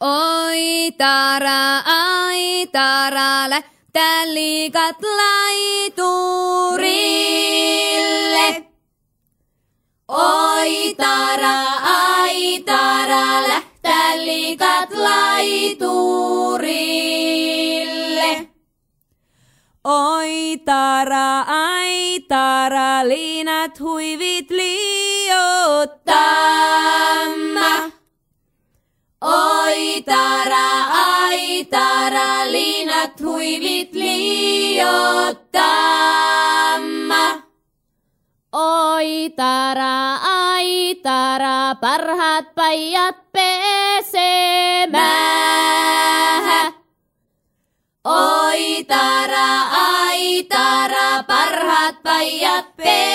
Oi tara, ai tara, lähtä liikat laiturille. Oi tara, ai tara, lähtä liikat laiturille. Oi tara, ai tara, liinat huivit liottamma. Tara, liinat huivit liottamma. Oi tara, ai tara, parhaat pajat pesemään. Oi tara, ai tara, parhaat pajat pesemään.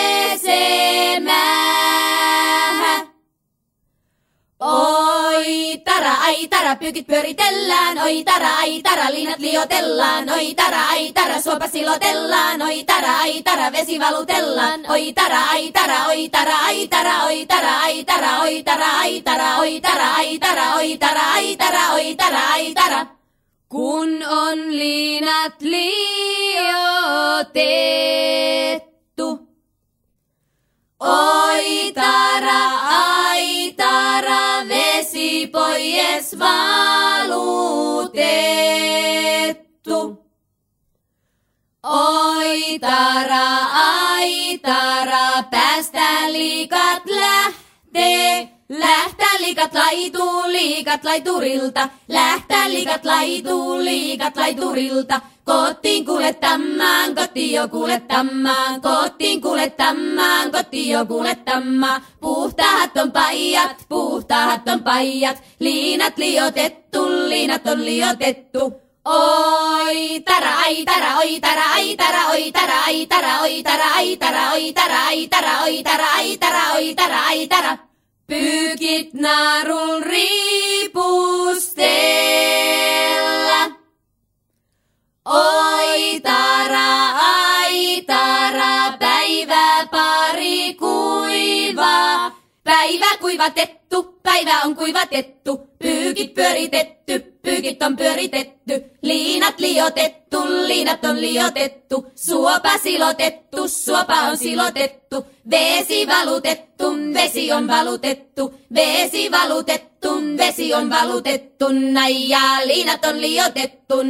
Ai tara, pyykit pyöritellään. Oi tara, ai tara, liinat liotellaan. Oi tara, ai tara, suopa silotellaan. Oi tara, ai tara, vesi valutellaan. Oi tara, ai tara, oi tara, ai tara, oi tara, ai tara, oi tara, ai tara, oi tara, ai tara, oi tara, ai tara, oi tara, ai tara. Kun on liinat liotettu. Valutettu. Oi tara, ai tara, päästä liikat lähtee. Liikat laituu, liikat laiturilta. Lähtä liikat laituu, liikat laiturilta. Kotiin kuljettamaan, kotiin kuljettamaan, kotiin kuljettamaan, kotiin kuljettamaan. Puhtaat on paijat, puhtaat on paijat, liinat liotettu, liinat on liotettu. Oi tara, ai tara, oi tara, ai tara, oi tara, ai tara, oi tara, ai tara, oi tara, ai tara, oi tara, ai tara, ai tara. Pyykit naarul riipustella. Oi tara, ai tara, päivä pari kuivaa. Päivä kuivatettu, päivä on kuivatettu, pyykit pyöritetty, pyykit on pyöritetty, liinat liotettu, liinat on liotettu, suopa silotettu, suopa on silotettu, vesi valutettu, vesi on valutettu, vesi valutettu, vesi on valutettu, ja liinat on liotettu,